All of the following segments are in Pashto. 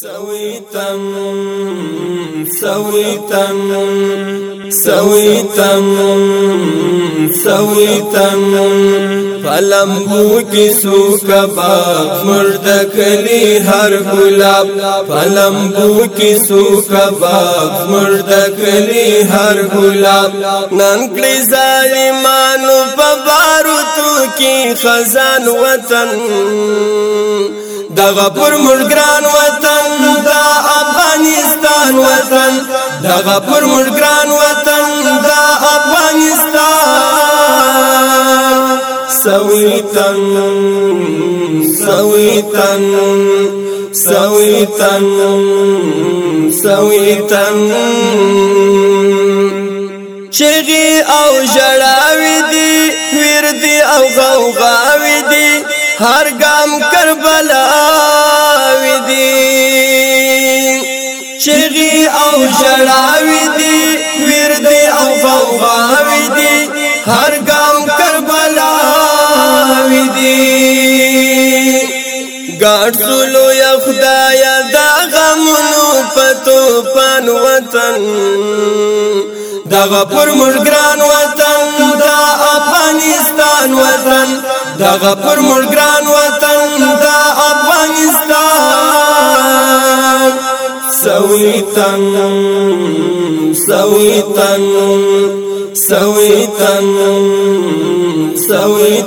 سويتم سويتم سويتم سويتم فلم بو کی سو کبا مرد کلی هر گلاب فلم بو کی سو کبا مرد کلی هر گلاب نن کلی ظالمانو ببارو تو کی خزان وطن دا غپور ملګران وطن دا افغانستان وطن دا غپور ملګران وطن دا افغانستان سویتن سویتن سویتن سویتن چغي او جړاوي دي ور دي او غوغاوي دي هر ګام کربلا ودی چغي او جړاوي دي ورد او فواوي دي هر ګام کربلا ودی ګاټ سلو یا خدایا دا غمونو پتو پن وطن دا پر مرګران وطن دا افغانستان وطن دغه پر مرګران وطن دا افغانستان سویتن سویتن سویتن سویتن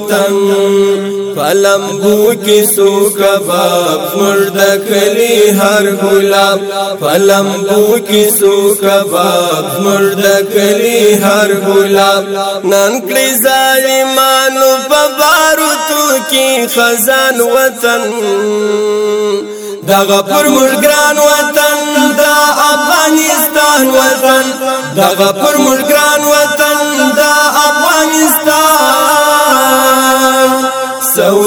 پلمبو کی سو کباب مرد کلی ہر غلام پلمبو کی سو کباب مرد کلی ہر غلام ننکلی ظالمانو ببارو تو کی خزان وطن دغه پر ملګران وطن دا افغانستان وطن دغه پر ملګران وطن دا افغانستان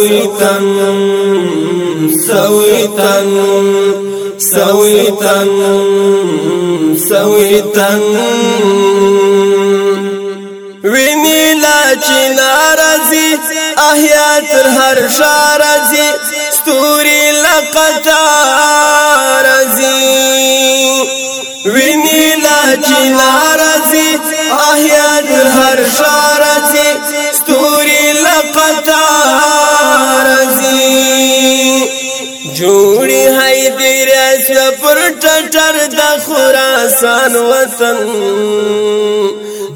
سويتا سويتا سويتا سويتا ویني لا چې ناراضي احیا تر هر شارزي ستوري لقطا رزي ویني لا چې ناراضي احیا تر هر شارزي ستوري لقطا شټر د خراسان وطن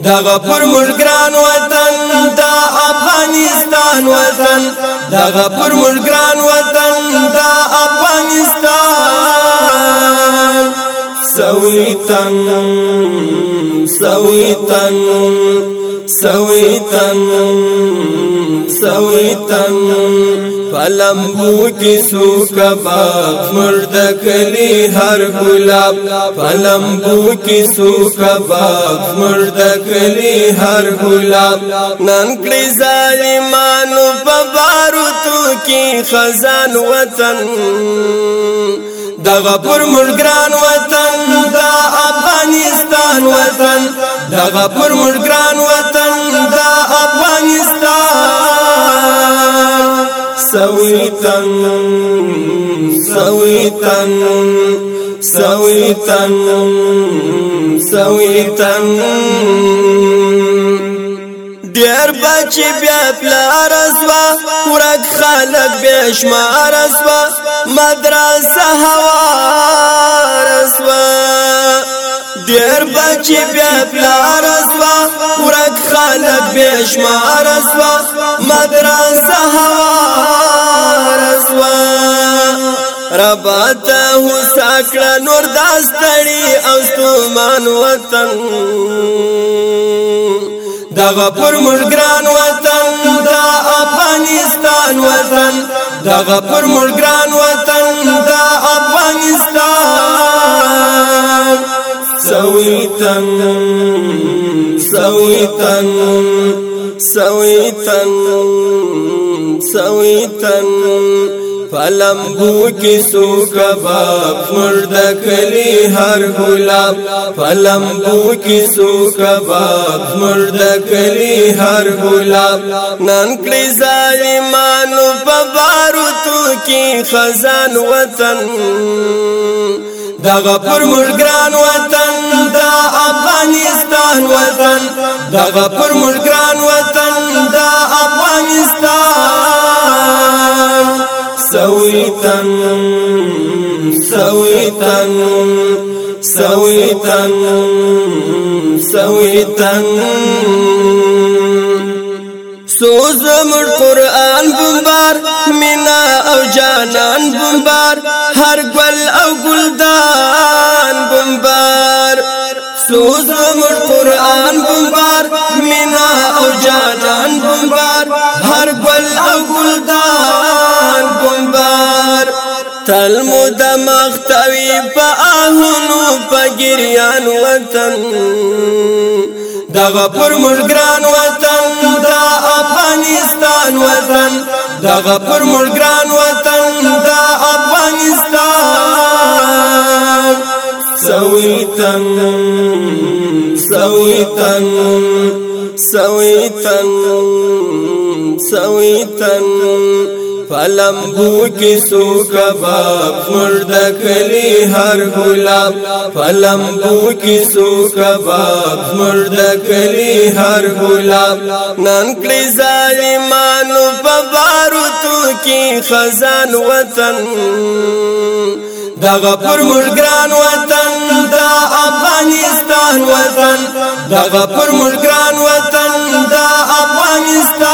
دغه پر ملګران وطن د افغانستان وطن دغه پر ملګران وطن د افغانستان سویتن سویتن سویتن سویتن پلمبو کی سو کبا مرد کلی ہر گلاب پلمبو کی سو کبا مرد کلی ہر گلاب ننکڑی ظالمانو ببارو تو کی خزان وطن دغه پر مرګران وطن دا افغانستان وطن دغه پر مرګران وطن دا افغانستان سويتن سويتن سويتن سويتا ډیر بچ بیا پلار اسوا ورک خلق بشمار اسوا مدرسه هوا اسوا ډیر چې بیا پلار اسوا ورک خلک بشمار اسوا مدرسه هوار اسوا رب ته ساکړه نور داستړي او ستومان وطن دغه پر مرګران وطن دا افغانستان وطن دغه پر مرګران وطن سويتن سويتن سويتن سويتن فلم بو کی سو کباب مرد کلی هر غلام فلم بو کی سو کباب مرد کلی هر غلام نن کلی ظالمانو ببارو تو کی خزان وطن دغه پر مرګران وطن دا ګران وطن دغه پر مور ګران وطن دا افغانستان سویتن سویتن سویتن سویتن سوز مر قرآن بمبار مینا او جانان بمبار هر گل او گلدان باران بمبار مینا او جانان بمبار هر گل او گلدان بمبار تل مو د مختوی په آهونو په ګریان وطن دغه پر مرګران وطن دا افغانستان وطن دغه پر مرګران وطن دا افغانستان سوي تن سوی تن سوی تن سوی تن فلم بو کی سو کباب مرد کلی هر غلام فلم بو کی سو کباب مرد کلی هر غلام نن کلی ظالمانو ببارو تو کی خزان وطن دغه پر مرګران وطن افغانستان وطن دا غفر ملګران وطن دا افغانستان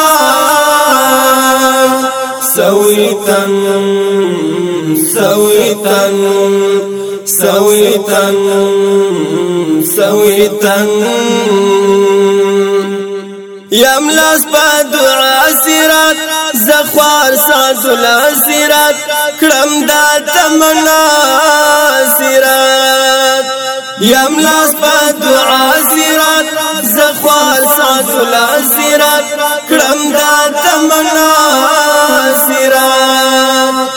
سويتن سويتن سويتن سويتن يا لاس په دعا زخوار سازو لا كرم دا تمنا سرات یم لاس په دعا زیرات زخوال ساتو لا زیرات کړم دا تمنا زیرات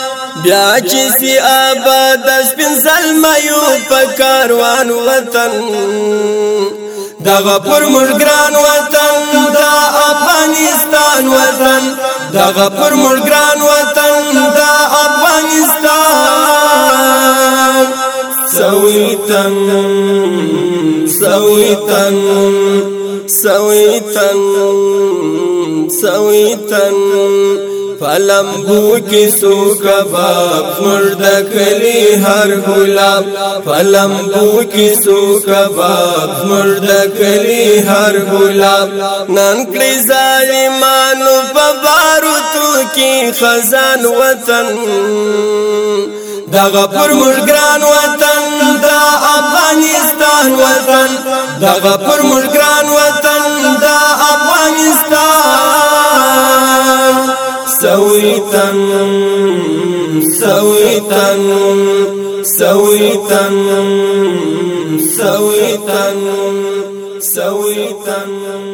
بیا چې سی آباد سپین زلمیو په کاروان وطن دا غفور مرګران وطن دا افغانستان وطن دا غفور مرګران وطن لمبو کی سو کباب مرد کلی هر غلام فلمبو کی سو کباب مرد کلی هر غلام نن کلی ظالمانو ببارو تو کی خزان وطن دغه پر ملګران وطن دا افغانستان وطن دغه پر ملګران وطن دا افغانستان تن سوي تن سوي تن سوي تن سوي تن